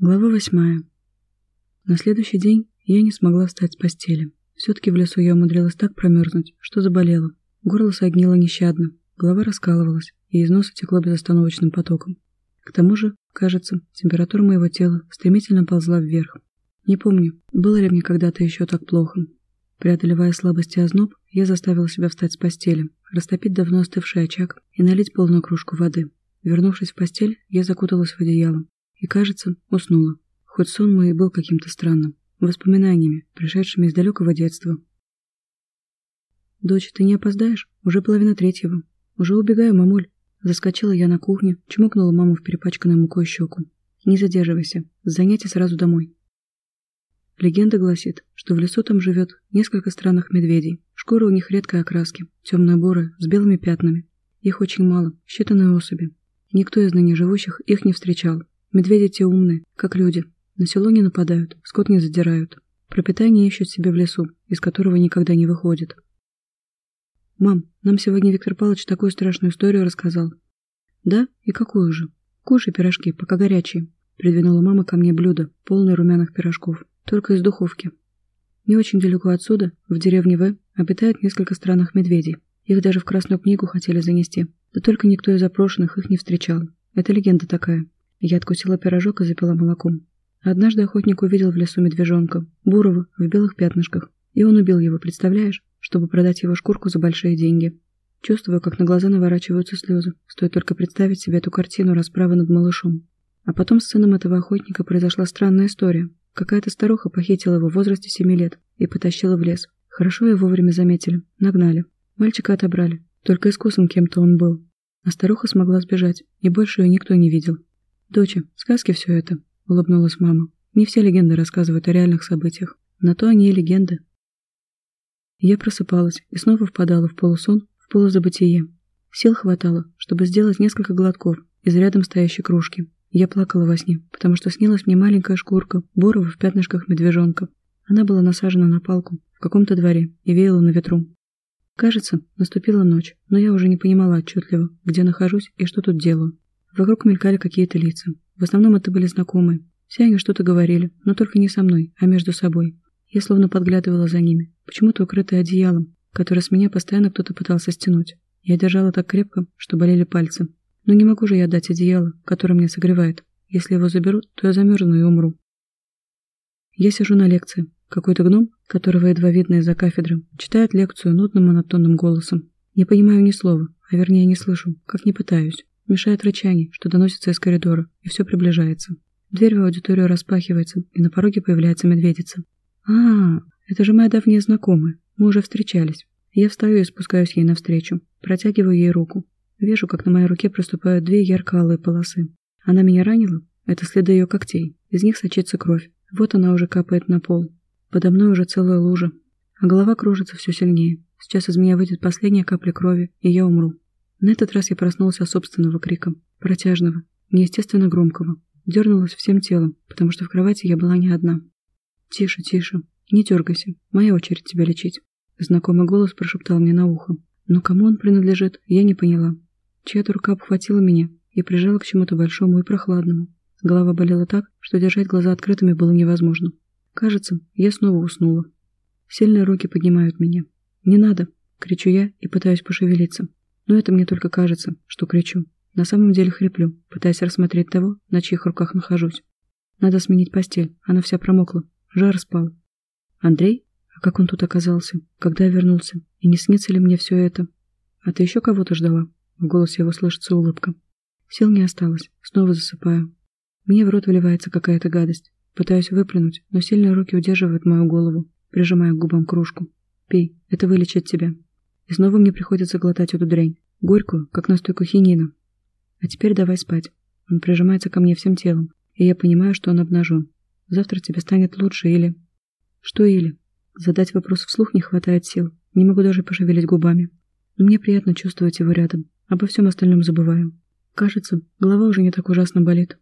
Глава восьмая. На следующий день я не смогла встать с постели. Все-таки в лесу я умудрилась так промерзнуть, что заболела. Горло согнило нещадно, голова раскалывалась, и из носа текло безостановочным потоком. К тому же, кажется, температура моего тела стремительно ползла вверх. Не помню, было ли мне когда-то еще так плохо. Преодолевая слабость и озноб, я заставила себя встать с постели, растопить давно остывший очаг и налить полную кружку воды. Вернувшись в постель, я закуталась в одеяло, и, кажется, уснула. Хоть сон мой и был каким-то странным, воспоминаниями, пришедшими из далекого детства. «Дочь, ты не опоздаешь? Уже половина третьего. Уже убегаю, мамуль». Заскочила я на кухню, чмокнула маму в перепачканную мукой щеку. «Не задерживайся. С занятия сразу домой». Легенда гласит, что в лесу там живет несколько странных медведей. Шкура у них редкой окраски, темно-бурая, с белыми пятнами. Их очень мало, считанные особи. Никто из ныне живущих их не встречал, Медведи те умные, как люди. На село не нападают, скот не задирают. Пропитание ищут себе в лесу, из которого никогда не выходят. «Мам, нам сегодня Виктор Павлович такую страшную историю рассказал». «Да? И какую же?» «Кушай пирожки, пока горячие», — придвинула мама ко мне блюдо, полное румяных пирожков, только из духовки. Не очень далеко отсюда, в деревне В, обитает несколько странных медведей. Их даже в Красную книгу хотели занести. Да только никто из запрошенных их не встречал. Это легенда такая. Я откусила пирожок и запила молоком. Однажды охотник увидел в лесу медвежонка, бурого, в белых пятнышках, и он убил его, представляешь, чтобы продать его шкурку за большие деньги. Чувствую, как на глаза наворачиваются слезы, стоит только представить себе эту картину расправы над малышом. А потом с сыном этого охотника произошла странная история. Какая-то старуха похитила его в возрасте семи лет и потащила в лес. Хорошо его вовремя заметили, нагнали. Мальчика отобрали, только искусом кем-то он был. А старуха смогла сбежать, и больше ее никто не видел. «Доча, сказки все это», — улыбнулась мама. «Не все легенды рассказывают о реальных событиях. На то они и легенды». Я просыпалась и снова впадала в полусон, в полузабытие. Сил хватало, чтобы сделать несколько глотков из рядом стоящей кружки. Я плакала во сне, потому что снилась мне маленькая шкурка, бурого в пятнышках медвежонка. Она была насажена на палку в каком-то дворе и веяла на ветру. Кажется, наступила ночь, но я уже не понимала отчетливо, где нахожусь и что тут делаю. Вокруг мелькали какие-то лица. В основном это были знакомые. Все они что-то говорили, но только не со мной, а между собой. Я словно подглядывала за ними, почему-то укрытая одеялом, которое с меня постоянно кто-то пытался стянуть. Я держала так крепко, что болели пальцы. Но не могу же я дать одеяло, которое меня согревает. Если его заберут, то я замерзну и умру. Я сижу на лекции. Какой-то гном, которого едва видно из-за кафедры, читает лекцию нудным монотонным голосом. Не понимаю ни слова, а вернее не слышу, как не пытаюсь. Мешает рычание, что доносится из коридора, и все приближается. Дверь в аудиторию распахивается, и на пороге появляется медведица. а, это же моя давняя знакомая. Мы уже встречались. Я встаю и спускаюсь ей навстречу. Протягиваю ей руку. Вижу, как на моей руке проступают две ярко-алые полосы. Она меня ранила? Это следы ее когтей. Из них сочится кровь. Вот она уже капает на пол. Подо мной уже целая лужа. А голова кружится все сильнее. Сейчас из меня выйдет последняя капля крови, и я умру. На этот раз я проснулся от собственного крика, протяжного, неестественно громкого. Дернулась всем телом, потому что в кровати я была не одна. «Тише, тише, не дергайся, моя очередь тебя лечить», — знакомый голос прошептал мне на ухо. Но кому он принадлежит, я не поняла. Чья-то рука обхватила меня и прижала к чему-то большому и прохладному. Голова болела так, что держать глаза открытыми было невозможно. Кажется, я снова уснула. Сильные руки поднимают меня. «Не надо!» — кричу я и пытаюсь пошевелиться. Но это мне только кажется, что кричу. На самом деле хриплю, пытаясь рассмотреть того, на чьих руках нахожусь. Надо сменить постель, она вся промокла. Жар спал. Андрей? А как он тут оказался? Когда я вернулся? И не снится ли мне все это? А ты еще кого-то ждала? В голосе его слышится улыбка. Сил не осталось. Снова засыпаю. Мне в рот вливается какая-то гадость. Пытаюсь выплюнуть, но сильные руки удерживают мою голову, прижимая к губам кружку. Пей, это вылечит тебя. И снова мне приходится глотать эту дрянь, горькую, как настойку хинина. А теперь давай спать. Он прижимается ко мне всем телом, и я понимаю, что он обнажен. Завтра тебе станет лучше или... Что или? Задать вопрос вслух не хватает сил. Не могу даже пошевелить губами. Но мне приятно чувствовать его рядом. Обо всем остальном забываю. Кажется, голова уже не так ужасно болит.